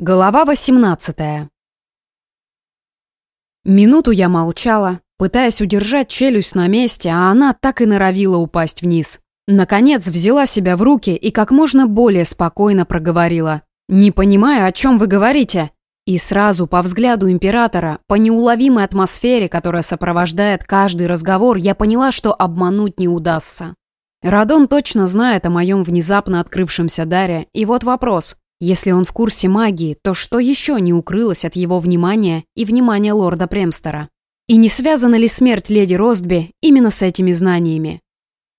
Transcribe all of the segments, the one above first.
Глава 18 Минуту я молчала, пытаясь удержать челюсть на месте, а она так и норовила упасть вниз. Наконец взяла себя в руки и как можно более спокойно проговорила. «Не понимаю, о чем вы говорите». И сразу по взгляду императора, по неуловимой атмосфере, которая сопровождает каждый разговор, я поняла, что обмануть не удастся. Радон точно знает о моем внезапно открывшемся даре, и вот вопрос, если он в курсе магии, то что еще не укрылось от его внимания и внимания лорда Премстера? И не связана ли смерть леди Ростби именно с этими знаниями?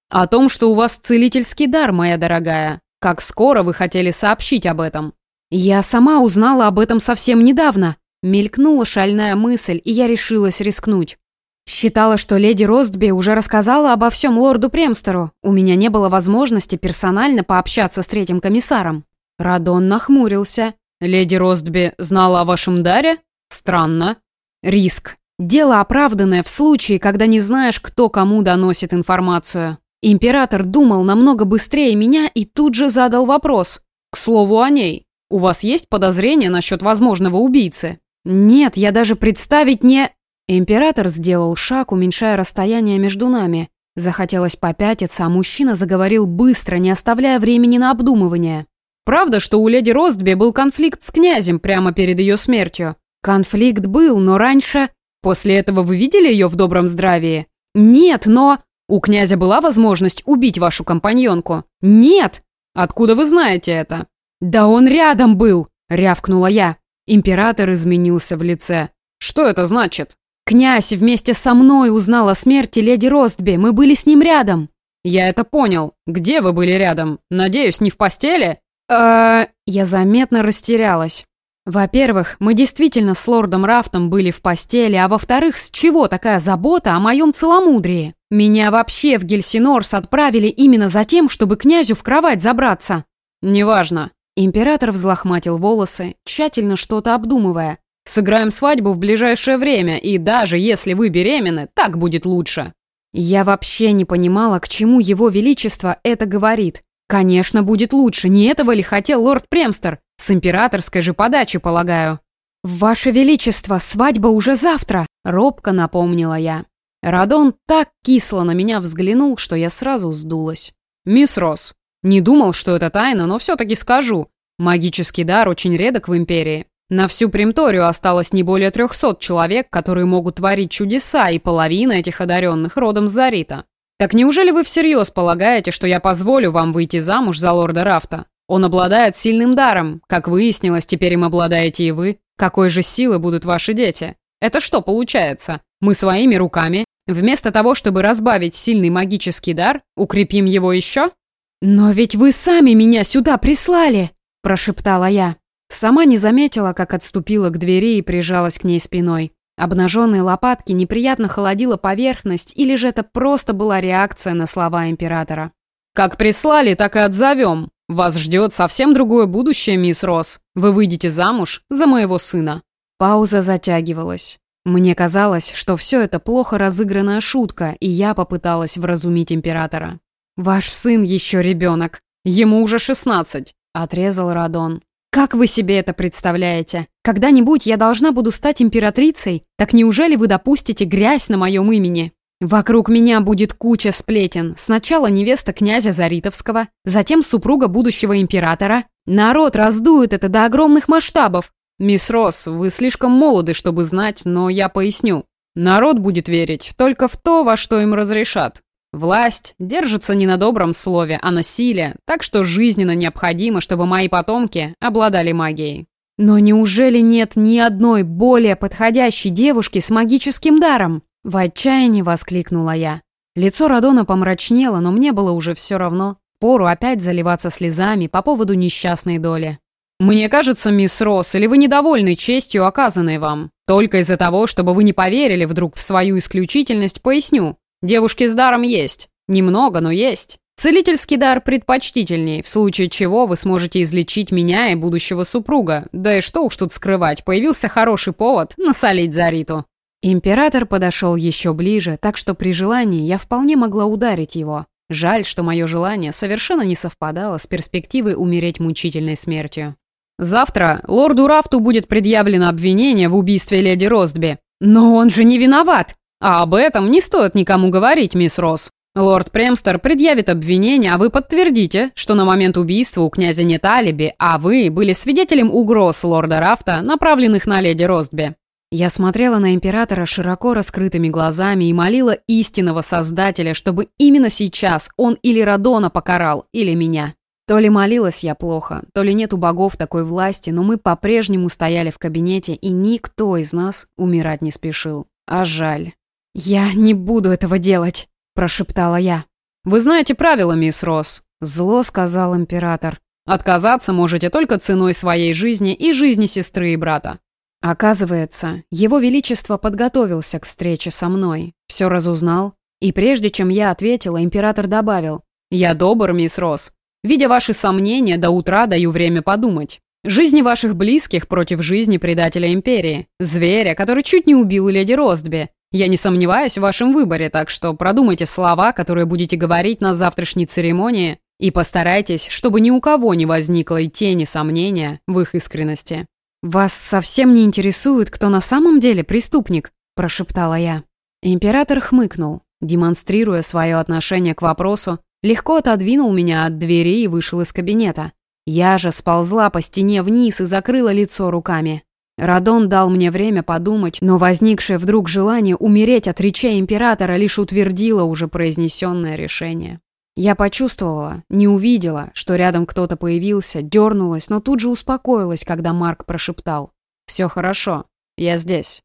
«О том, что у вас целительский дар, моя дорогая. Как скоро вы хотели сообщить об этом?» «Я сама узнала об этом совсем недавно», Мелькнула шальная мысль, и я решилась рискнуть. Считала, что леди Ростби уже рассказала обо всем лорду Премстеру. У меня не было возможности персонально пообщаться с третьим комиссаром. Радон нахмурился. «Леди Ростби знала о вашем даре? Странно. Риск. Дело оправданное в случае, когда не знаешь, кто кому доносит информацию. Император думал намного быстрее меня и тут же задал вопрос. К слову о ней. У вас есть подозрения насчет возможного убийцы? Нет, я даже представить не... Император сделал шаг, уменьшая расстояние между нами. Захотелось попятиться, а мужчина заговорил быстро, не оставляя времени на обдумывание. Правда, что у леди Ростби был конфликт с князем прямо перед ее смертью? Конфликт был, но раньше... После этого вы видели ее в добром здравии? Нет, но... У князя была возможность убить вашу компаньонку? Нет! Откуда вы знаете это? Да он рядом был! Рявкнула я. Император изменился в лице. Что это значит? Князь вместе со мной узнал о смерти леди Ростби. Мы были с ним рядом. Я это понял. Где вы были рядом? Надеюсь, не в постели? Э Я заметно растерялась. Во-первых, мы действительно с лордом Рафтом были в постели, а во-вторых, с чего такая забота о моем целомудрии? Меня вообще в Гельсинорс отправили именно за тем, чтобы князю в кровать забраться. Неважно. Император взлохматил волосы, тщательно что-то обдумывая. Сыграем свадьбу в ближайшее время, и даже если вы беременны, так будет лучше. Я вообще не понимала, к чему его величество это говорит. «Конечно, будет лучше. Не этого ли хотел лорд Премстер? С императорской же подачи, полагаю». «Ваше Величество, свадьба уже завтра!» — робко напомнила я. Радон так кисло на меня взглянул, что я сразу сдулась. «Мисс Росс, не думал, что это тайна, но все-таки скажу. Магический дар очень редок в Империи. На всю Примторию осталось не более трехсот человек, которые могут творить чудеса, и половина этих одаренных родом с Зарита. «Так неужели вы всерьез полагаете, что я позволю вам выйти замуж за лорда Рафта? Он обладает сильным даром. Как выяснилось, теперь им обладаете и вы. Какой же силы будут ваши дети? Это что получается? Мы своими руками, вместо того, чтобы разбавить сильный магический дар, укрепим его еще?» «Но ведь вы сами меня сюда прислали!» – прошептала я. Сама не заметила, как отступила к двери и прижалась к ней спиной. Обнаженные лопатки неприятно холодила поверхность, или же это просто была реакция на слова императора. «Как прислали, так и отзовем. Вас ждет совсем другое будущее, мисс Росс. Вы выйдете замуж за моего сына». Пауза затягивалась. Мне казалось, что все это плохо разыгранная шутка, и я попыталась вразумить императора. «Ваш сын еще ребенок. Ему уже шестнадцать», — отрезал Радон. Как вы себе это представляете? Когда-нибудь я должна буду стать императрицей? Так неужели вы допустите грязь на моем имени? Вокруг меня будет куча сплетен. Сначала невеста князя Заритовского, затем супруга будущего императора. Народ раздует это до огромных масштабов. Мисс Росс, вы слишком молоды, чтобы знать, но я поясню. Народ будет верить только в то, во что им разрешат. Власть держится не на добром слове, а на силе, так что жизненно необходимо, чтобы мои потомки обладали магией. Но неужели нет ни одной более подходящей девушки с магическим даром? В отчаянии воскликнула я. Лицо Радона помрачнело, но мне было уже все равно. Пору опять заливаться слезами по поводу несчастной доли. «Мне кажется, мисс Росс, или вы недовольны честью, оказанной вам? Только из-за того, чтобы вы не поверили вдруг в свою исключительность, поясню. Девушки с даром есть. Немного, но есть. Целительский дар предпочтительней, в случае чего вы сможете излечить меня и будущего супруга. Да и что уж тут скрывать, появился хороший повод насолить Зариту. Император подошел еще ближе, так что при желании я вполне могла ударить его. Жаль, что мое желание совершенно не совпадало с перспективой умереть мучительной смертью. Завтра лорду Рафту будет предъявлено обвинение в убийстве леди Ростби. Но он же не виноват. А об этом не стоит никому говорить, мисс Росс. Лорд Премстер предъявит обвинение, а вы подтвердите, что на момент убийства у князя нет алиби, а вы были свидетелем угроз лорда Рафта, направленных на леди Ростби. Я смотрела на императора широко раскрытыми глазами и молила истинного создателя, чтобы именно сейчас он или Радона покарал, или меня. То ли молилась я плохо, то ли нет у богов такой власти, но мы по-прежнему стояли в кабинете, и никто из нас умирать не спешил. А жаль. «Я не буду этого делать», – прошептала я. «Вы знаете правила, мисс Росс», – зло сказал император. «Отказаться можете только ценой своей жизни и жизни сестры и брата». Оказывается, его величество подготовился к встрече со мной, все разузнал, и прежде чем я ответила, император добавил, «Я добр, мисс Росс, Видя ваши сомнения, до утра даю время подумать. Жизни ваших близких против жизни предателя Империи. Зверя, который чуть не убил леди Ростби. Я не сомневаюсь в вашем выборе, так что продумайте слова, которые будете говорить на завтрашней церемонии, и постарайтесь, чтобы ни у кого не возникло и тени сомнения в их искренности. «Вас совсем не интересует, кто на самом деле преступник?» – прошептала я. Император хмыкнул, демонстрируя свое отношение к вопросу, Легко отодвинул меня от двери и вышел из кабинета. Я же сползла по стене вниз и закрыла лицо руками. Радон дал мне время подумать, но возникшее вдруг желание умереть от речей императора лишь утвердило уже произнесенное решение. Я почувствовала, не увидела, что рядом кто-то появился, дернулась, но тут же успокоилась, когда Марк прошептал. «Все хорошо, я здесь».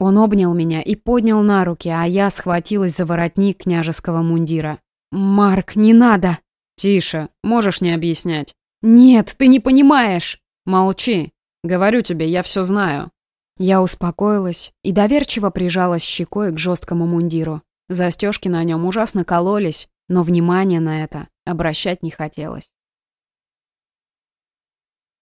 Он обнял меня и поднял на руки, а я схватилась за воротник княжеского мундира. «Марк, не надо!» «Тише, можешь не объяснять». «Нет, ты не понимаешь!» «Молчи. Говорю тебе, я все знаю». Я успокоилась и доверчиво прижалась щекой к жесткому мундиру. Застежки на нем ужасно кололись, но внимания на это обращать не хотелось.